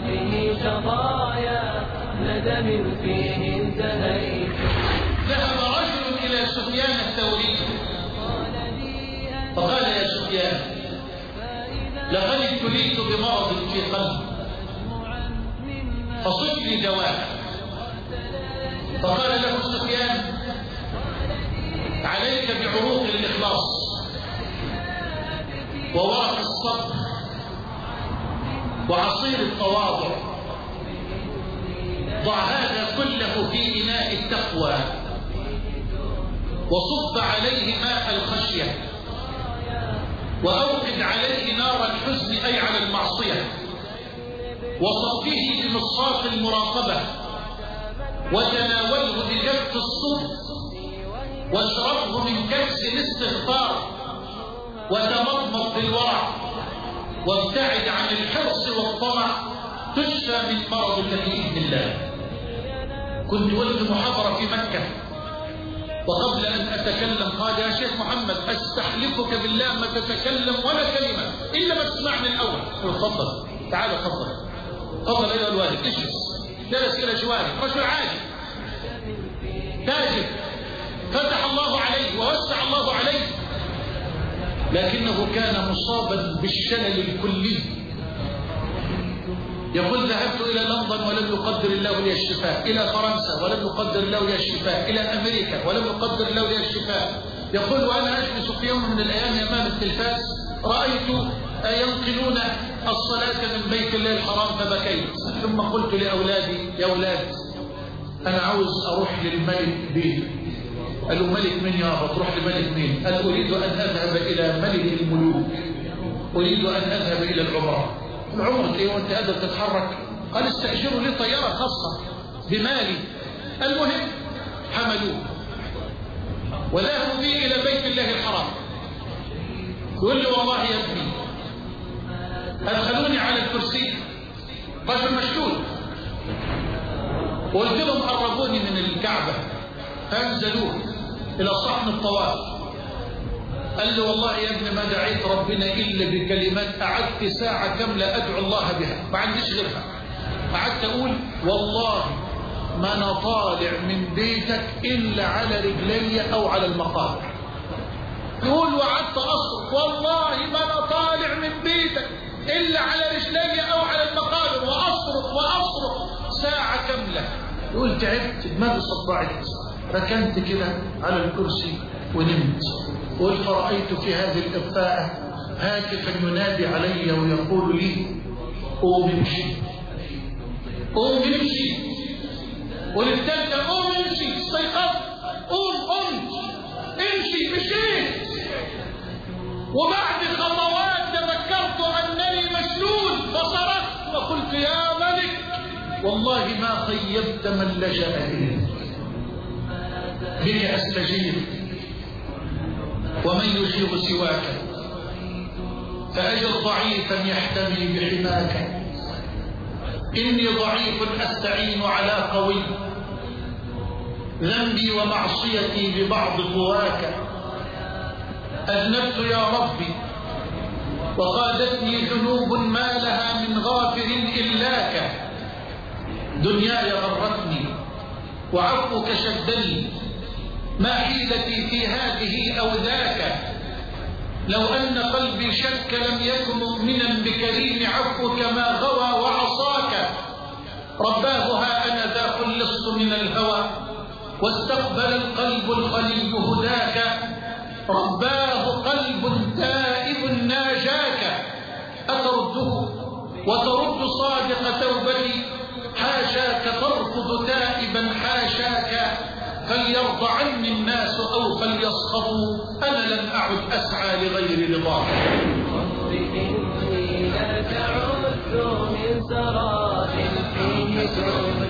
به شظايا ندم فيه انتهيت. ذهب رجل إلى سفيان الثوري. فقال يا سفيان لقد ابتليت بمرض في قلبي. فصف لي دواء فقال له سفيان عليك بعروق الإخلاص وورق الصبر. وعصير التواضع. ضع هذا كله في إناء التقوى. وصب عليه ماء الخشية. وأوقد عليه نار الحزن أي على المعصية. وصفه بمصاف المراقبة. وتناوله بكف الصوت واشربه من كأس الاستغفار. وتمضمض بالورع. وابتعد عن الحرص والطمع تشفى من مرضك بإذن الله كنت ولد محاضرة في مكة. وقبل أن أتكلم قال يا شيخ محمد أستحلفك بالله ما تتكلم ولا كلمة إلا ما تسمعني الأول. تفضل. تعال تفضل. تفضل أيها الوالد اجلس جلس إلى جواري رجل عادي لكنه كان مصابا بالشلل الكلي. يقول ذهبت إلى لندن ولم يقدر الله لي الشفاء إلى فرنسا ولم يقدر الله لي الشفاء إلى أمريكا ولم يقدر الله لي الشفاء. يقول وأنا أجلس في يوم من الأيام أمام التلفاز رأيت ينقلون الصلاة من بيت الله الحرام فبكيت. ثم قلت لأولادي يا أولاد أنا عاوز أروح للملك بيه قالوا ملك مين يا أبا تروح لملك مين؟ قال أريد أن أذهب إلى ملك الملوك. أريد أن أذهب إلى العمرة العمرة إيه وأنت قادر تتحرك؟ قال استأجروا لي طيارة خاصة بمالي. المهم حملوه. وذهبوا بي إلى بيت الله الحرام. يقول لي والله يا ابني أدخلوني على الكرسي. رجل مشلول وقلت لهم قربوني من الكعبة. فأنزلوه. إلى صحن الطواف. قال له والله يا ابني ما دعيت ربنا إلا بكلمات قعدت ساعة كاملة أدعو الله بها. ما عنديش غيرها. قعدت أقول والله ما أنا طالع من بيتك إلا على رجلي أو على المقابر. يقول وقعدت أصرخ والله ما أنا طالع من بيتك إلا على رجلي أو على المقابر. وأصرخ وأصرخ ساعة كاملة. يقول تعبت دماغي صدعت. ركنت كده على الكرسي ونمت قلت فرأيت في هذه الإطفاءة هاتفا ينادي علي ويقول لي قوم امشي. قوم امشي. وللثالثة قوم امشي استيقظت قوم قمت امشي مشيت. وبعد خطوات تذكرت أنني مشلول فصرخت وقلت يا ملك والله ما خيبت من لجأ إليك بك أستجيب. ومن يجيب سواك؟ فأجر ضعيفا يحتمي بحماك. إني ضعيف أستعين على قوي. ذنبي ومعصيتي ببعض قواك أذنبت يا ربي وقادتني ذنوب ما لها من غافر إلاك. دنياي غرتني وعفوك شدني. ما حيلتي في هذه أو ذاك؟ لو أن قلبي شك لم يكن مؤمنا بكريم عفوك ما غوى وعصاك. رباه ها أنا ذا خلصت من الهوى. واستقبل القلب الخلي هداك. رباه قلب تائب ناجاك. أترده وترد صادق توبتي فليرضى عني الناس أو فليسخطوا أنا لم أعد أسعى لغير رضاك. رب إني لا تعد من سراب فيه كنت